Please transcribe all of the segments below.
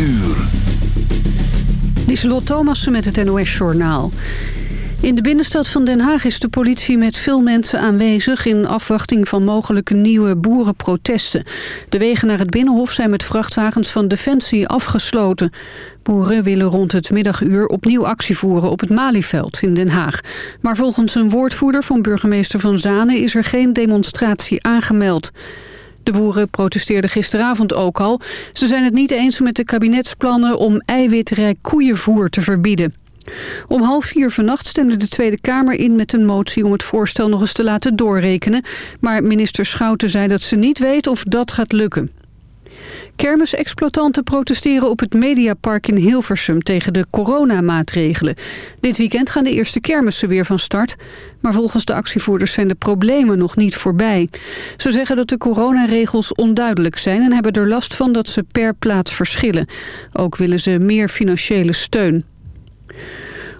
uur. Lieselot Thomassen met het NOS-journaal. In de binnenstad van Den Haag is de politie met veel mensen aanwezig... in afwachting van mogelijke nieuwe boerenprotesten. De wegen naar het Binnenhof zijn met vrachtwagens van Defensie afgesloten. Boeren willen rond het middaguur opnieuw actie voeren op het Malieveld in Den Haag. Maar volgens een woordvoerder van burgemeester Van Zanen... is er geen demonstratie aangemeld. De boeren protesteerden gisteravond ook al. Ze zijn het niet eens met de kabinetsplannen om eiwitrijk koeienvoer te verbieden. Om half vier vannacht stemde de Tweede Kamer in met een motie om het voorstel nog eens te laten doorrekenen. Maar minister Schouten zei dat ze niet weet of dat gaat lukken. Kermisexploitanten protesteren op het Mediapark in Hilversum tegen de coronamaatregelen. Dit weekend gaan de eerste kermissen weer van start. Maar volgens de actievoerders zijn de problemen nog niet voorbij. Ze zeggen dat de coronaregels onduidelijk zijn en hebben er last van dat ze per plaats verschillen. Ook willen ze meer financiële steun.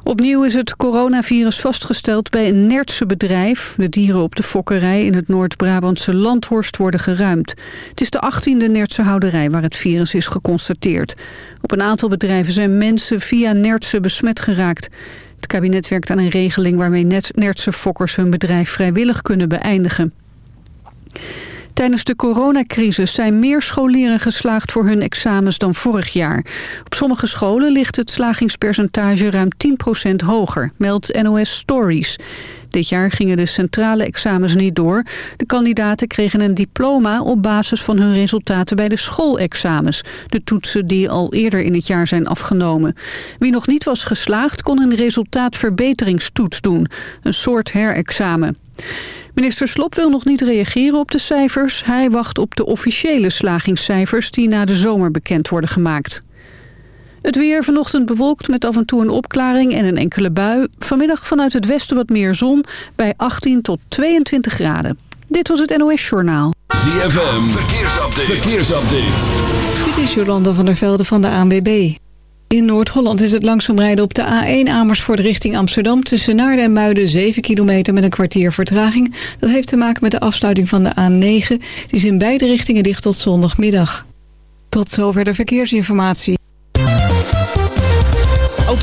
Opnieuw is het coronavirus vastgesteld bij een Nertse bedrijf. De dieren op de fokkerij in het Noord-Brabantse Landhorst worden geruimd. Het is de 18e Nertse houderij waar het virus is geconstateerd. Op een aantal bedrijven zijn mensen via Nertse besmet geraakt. Het kabinet werkt aan een regeling waarmee Nertse fokkers hun bedrijf vrijwillig kunnen beëindigen. Tijdens de coronacrisis zijn meer scholieren geslaagd voor hun examens dan vorig jaar. Op sommige scholen ligt het slagingspercentage ruim 10% hoger, meldt NOS Stories. Dit jaar gingen de centrale examens niet door. De kandidaten kregen een diploma op basis van hun resultaten bij de schoolexamens. De toetsen die al eerder in het jaar zijn afgenomen. Wie nog niet was geslaagd kon een resultaatverbeteringstoets doen. Een soort herexamen. Minister Slop wil nog niet reageren op de cijfers. Hij wacht op de officiële slagingscijfers die na de zomer bekend worden gemaakt. Het weer vanochtend bewolkt met af en toe een opklaring en een enkele bui. Vanmiddag vanuit het westen wat meer zon bij 18 tot 22 graden. Dit was het NOS Journaal. ZFM, verkeersupdate. verkeersupdate. Dit is Jolanda van der Velde van de ANWB. In Noord-Holland is het langzaam rijden op de A1 Amersfoort richting Amsterdam... tussen Naarden en Muiden 7 kilometer met een kwartier vertraging. Dat heeft te maken met de afsluiting van de A9. Die is in beide richtingen dicht tot zondagmiddag. Tot zover de verkeersinformatie.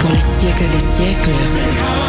Pour les siècles des siècles.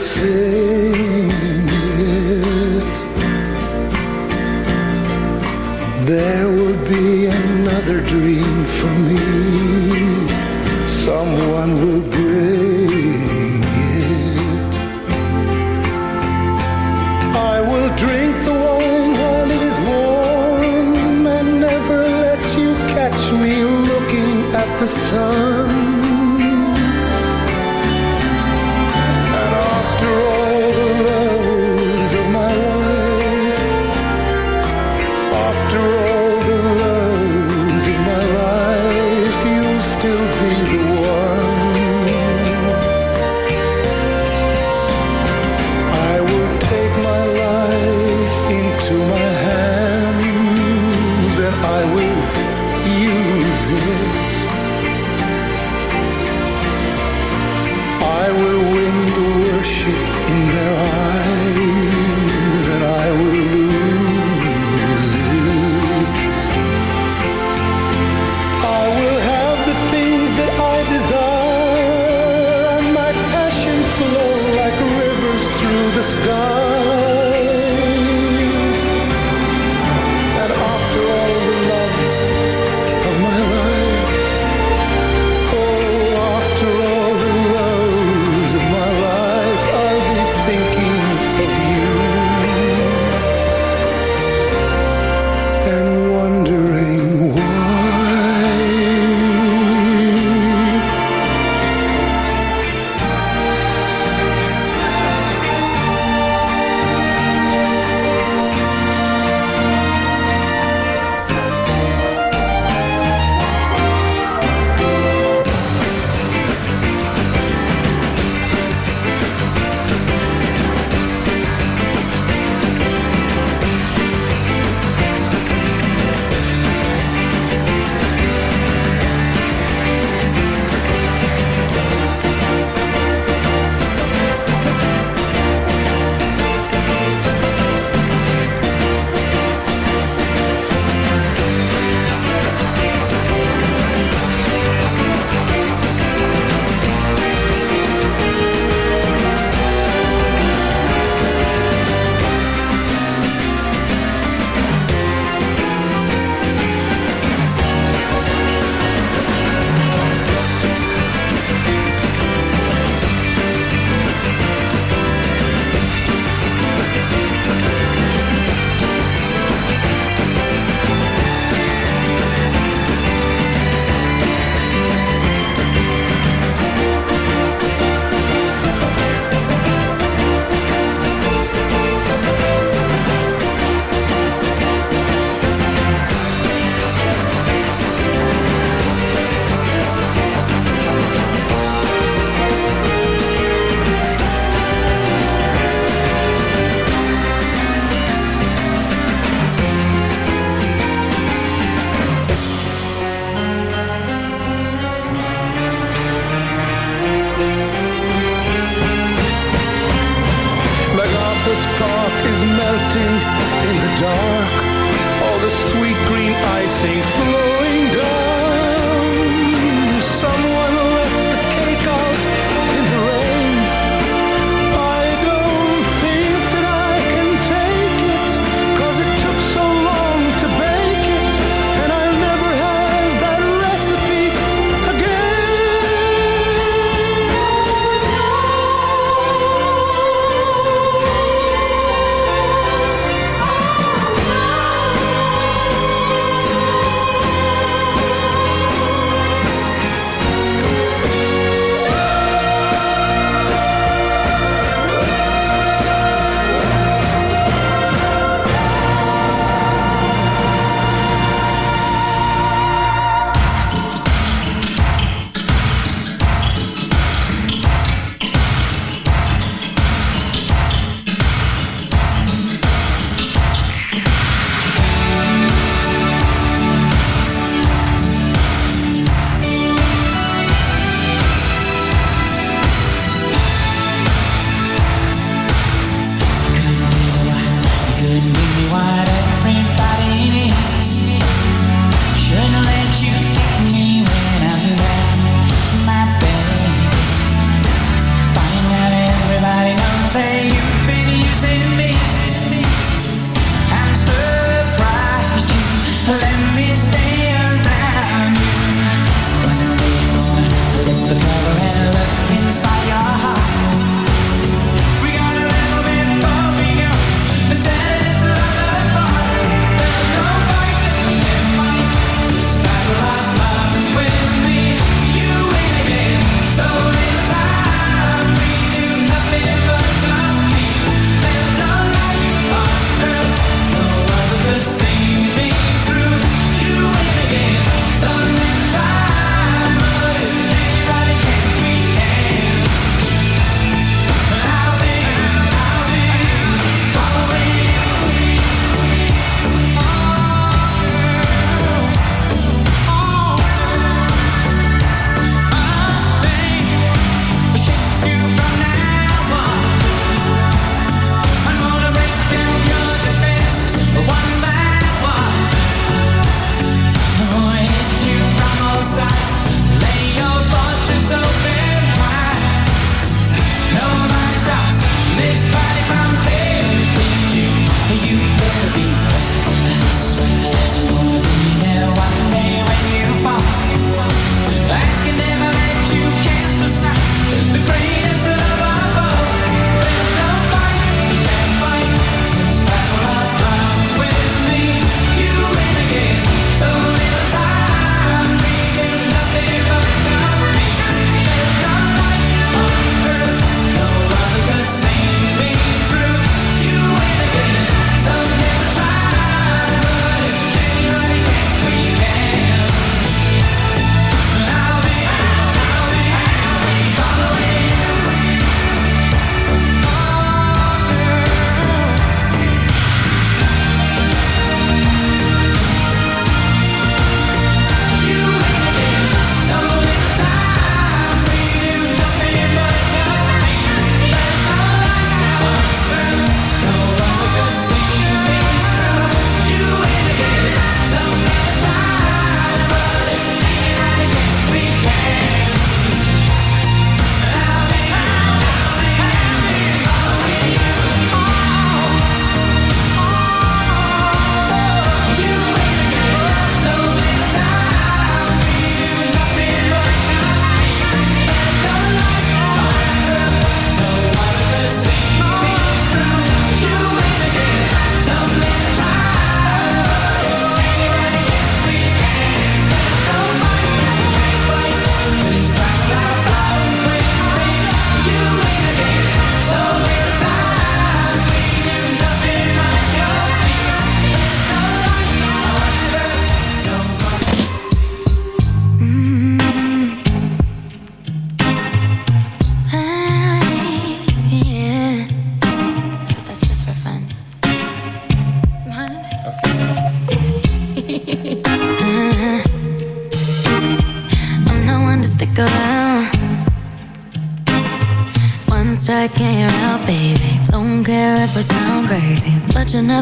say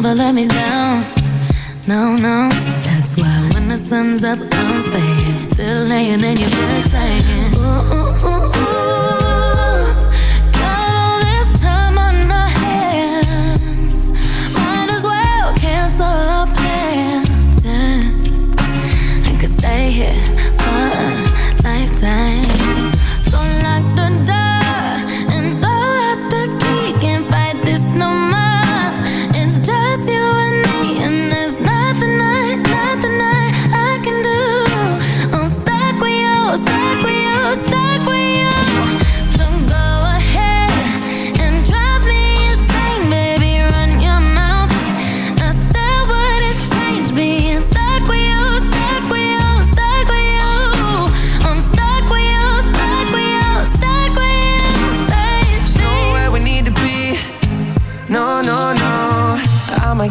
never let me down. No, no. That's why when the sun's up, I'm staying. Still laying in your bed, saying. Ooh, ooh.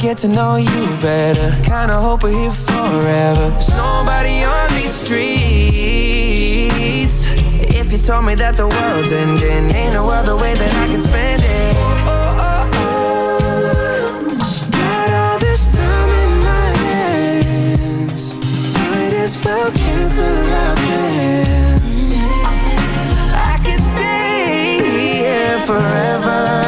get to know you better. Kinda hope we're here forever. There's nobody on these streets. If you told me that the world's ending, ain't no other way that I can spend it. Oh, oh, oh, Got all this time in my hands. Might as well cancel our plans. I could stay here forever.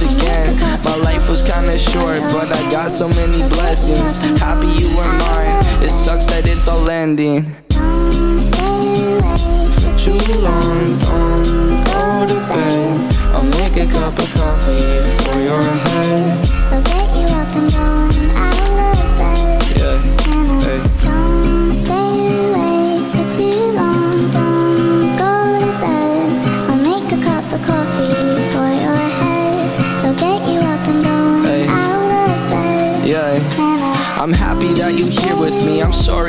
again. My life was kinda short, but I got so many blessings. Happy you were mine, it sucks that it's all ending. Don't stay away For too long, don't go to bed. I'll make a cup of coffee for your head.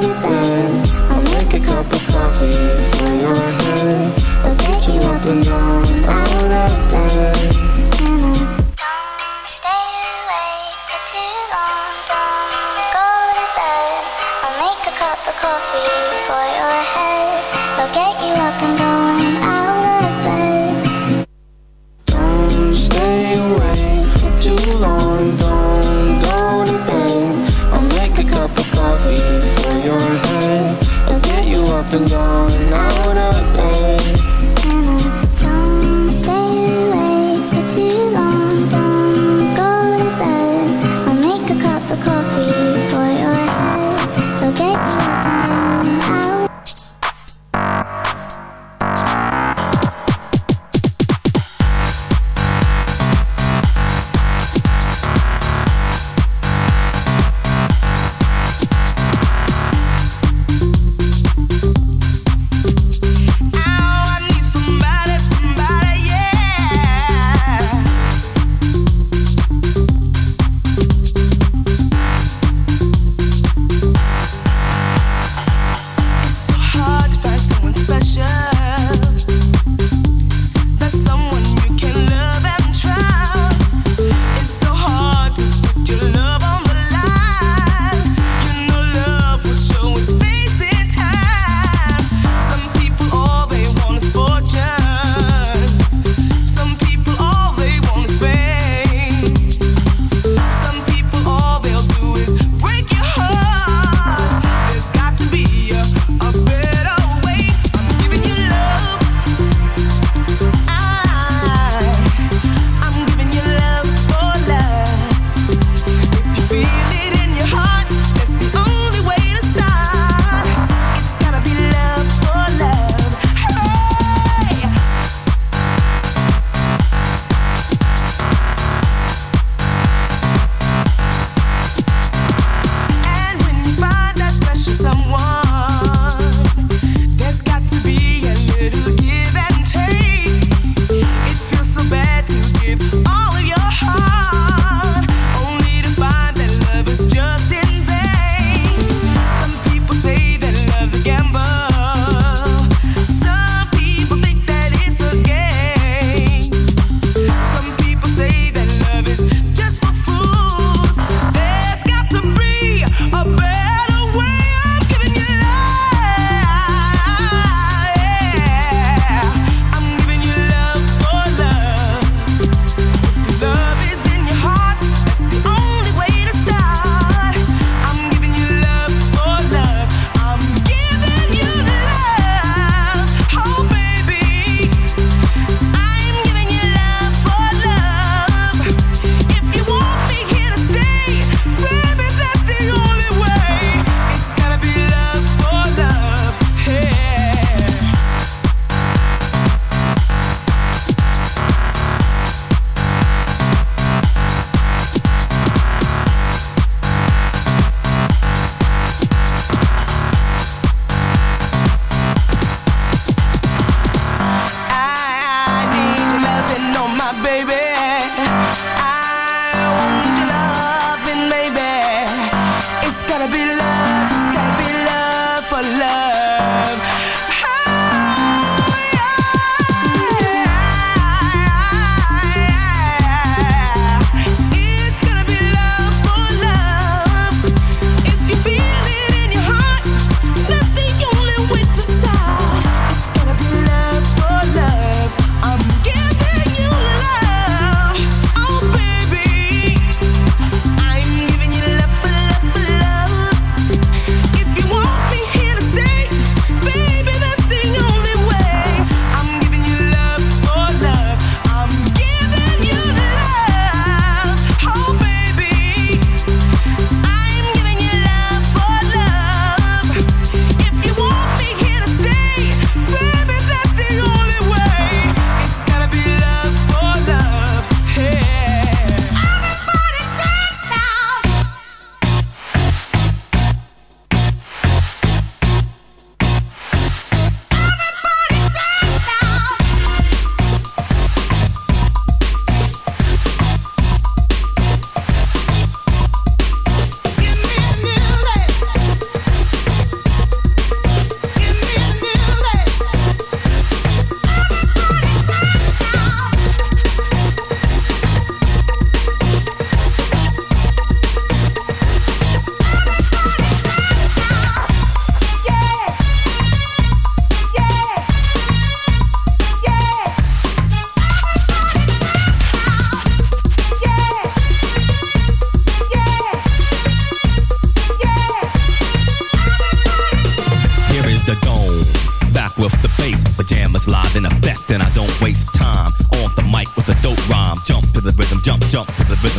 to bed. I'll make a cup of coffee for your head. I'll get you up and down, out of bed.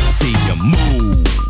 see you move.